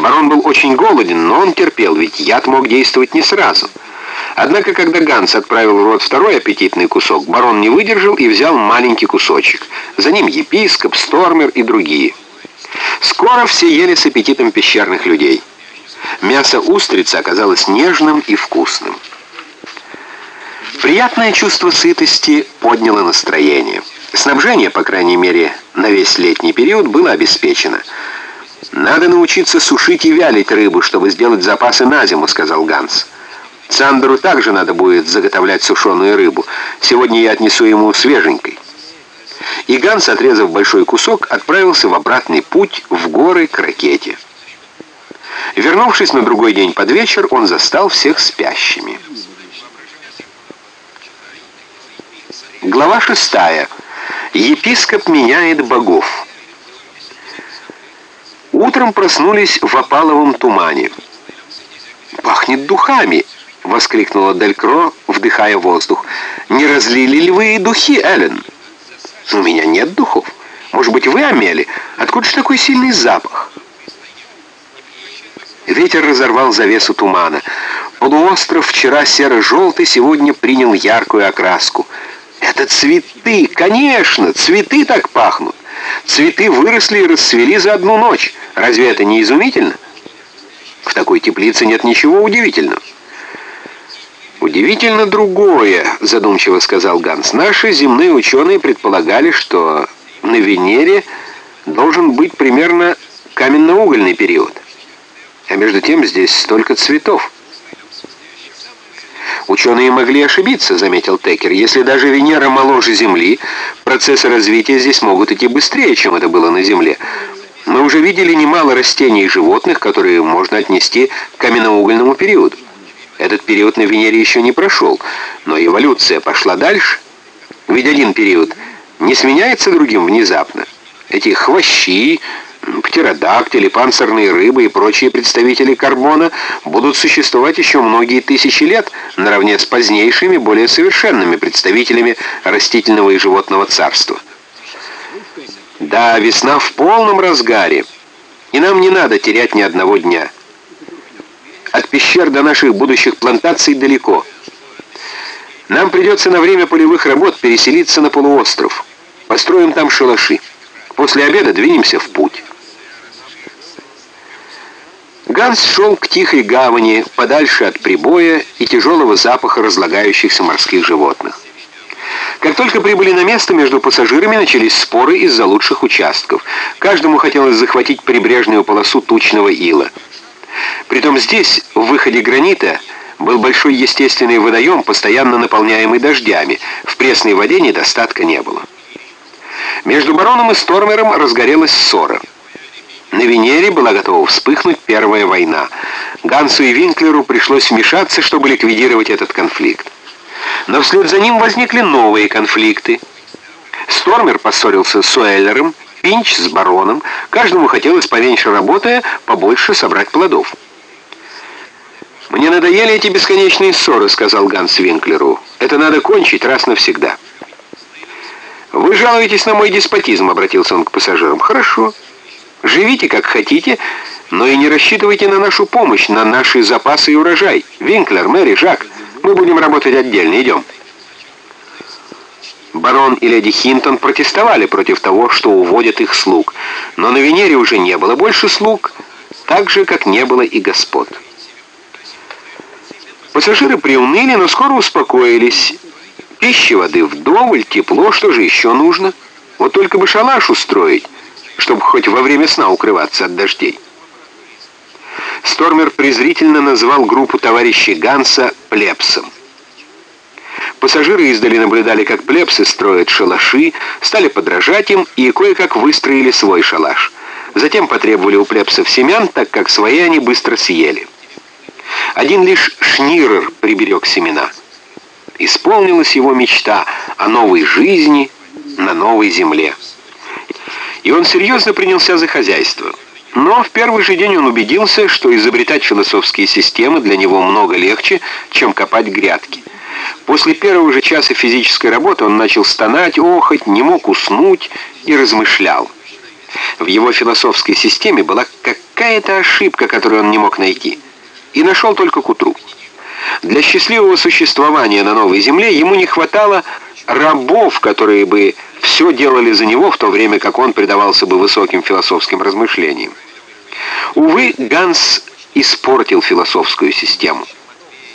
Барон был очень голоден, но он терпел, ведь яд мог действовать не сразу. Однако, когда Ганс отправил в рот второй аппетитный кусок, барон не выдержал и взял маленький кусочек. За ним епископ, Стормер и другие. Скоро все ели с аппетитом пещерных людей. Мясо устрицы оказалось нежным и вкусным. Приятное чувство сытости подняло настроение. Снабжение, по крайней мере, на весь летний период было обеспечено. «Надо научиться сушить и вялить рыбу, чтобы сделать запасы на зиму», — сказал Ганс. «Сандеру также надо будет заготовлять сушеную рыбу. Сегодня я отнесу ему свеженькой». И Ганс, отрезав большой кусок, отправился в обратный путь в горы к ракете. Вернувшись на другой день под вечер, он застал всех спящими. Глава шестая. Епископ меняет богов. Утром проснулись в опаловом тумане. «Пахнет духами!» — воскликнула Делькро, вдыхая воздух. «Не разлили ли вы духи, Эллен?» «У меня нет духов. Может быть, вы, Амели? Откуда же такой сильный запах?» Ветер разорвал завесу тумана. Полуостров, вчера серо-желтый, сегодня принял яркую окраску. «Это цветы! Конечно! Цветы так пахнут! Цветы выросли и расцвели за одну ночь!» Разве это не изумительно? В такой теплице нет ничего удивительного. «Удивительно другое», — задумчиво сказал Ганс. «Наши земные ученые предполагали, что на Венере должен быть примерно каменно-угольный период. А между тем здесь столько цветов». «Ученые могли ошибиться», — заметил Текер. «Если даже Венера моложе Земли, процессы развития здесь могут идти быстрее, чем это было на Земле. Мы уже видели немало растений и животных, которые можно отнести к каменноугольному периоду. Этот период на Венере еще не прошел, но эволюция пошла дальше. Ведь один период не сменяется другим внезапно. Эти хвощи, птеродактили, панцирные рыбы и прочие представители карбона будут существовать еще многие тысячи лет наравне с позднейшими, более совершенными представителями растительного и животного царства. Да, весна в полном разгаре, и нам не надо терять ни одного дня. От пещер до наших будущих плантаций далеко. Нам придется на время полевых работ переселиться на полуостров. Построим там шалаши. После обеда двинемся в путь. Ганс шел к тихой гавани, подальше от прибоя и тяжелого запаха разлагающихся морских животных. Как только прибыли на место, между пассажирами начались споры из-за лучших участков. Каждому хотелось захватить прибрежную полосу тучного ила. Притом здесь, в выходе гранита, был большой естественный водоем, постоянно наполняемый дождями. В пресной воде недостатка не было. Между бароном и Стормером разгорелась ссора. На Венере была готова вспыхнуть первая война. Гансу и Винклеру пришлось вмешаться, чтобы ликвидировать этот конфликт. Но вслед за ним возникли новые конфликты. Стормер поссорился с Уэллером, Пинч с бароном. Каждому хотелось поменьше работая, побольше собрать плодов. «Мне надоели эти бесконечные ссоры», — сказал Ганс Винклеру. «Это надо кончить раз навсегда». «Вы жалуетесь на мой деспотизм», — обратился он к пассажирам. «Хорошо. Живите как хотите, но и не рассчитывайте на нашу помощь, на наши запасы и урожай. Винклер, Мэри, Жак, мы будем работать отдельно. Идем». Барон и леди Хинтон протестовали против того, что уводят их слуг, но на Венере уже не было больше слуг, так же, как не было и господ. Пассажиры приуныли, но скоро успокоились. Пищи, воды вдоволь, тепло, что же еще нужно? Вот только бы шалаш устроить, чтобы хоть во время сна укрываться от дождей. Стормер презрительно назвал группу товарищей Ганса «плебсом». Пассажиры издали наблюдали, как плебсы строят шалаши, стали подражать им и кое-как выстроили свой шалаш. Затем потребовали у плебсов семян, так как свои они быстро съели. Один лишь Шнирер приберег семена. Исполнилась его мечта о новой жизни на новой земле. И он серьезно принялся за хозяйство. Но в первый же день он убедился, что изобретать философские системы для него много легче, чем копать грядки. После первого же часа физической работы он начал стонать, охоть, не мог уснуть и размышлял. В его философской системе была какая-то ошибка, которую он не мог найти, и нашел только к утру. Для счастливого существования на новой земле ему не хватало рабов, которые бы все делали за него, в то время как он предавался бы высоким философским размышлениям. Увы, Ганс испортил философскую систему.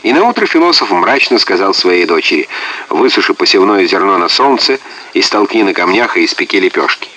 И наутро философ мрачно сказал своей дочери, «Высуши посевное зерно на солнце, и столкни на камнях и испеки лепешки».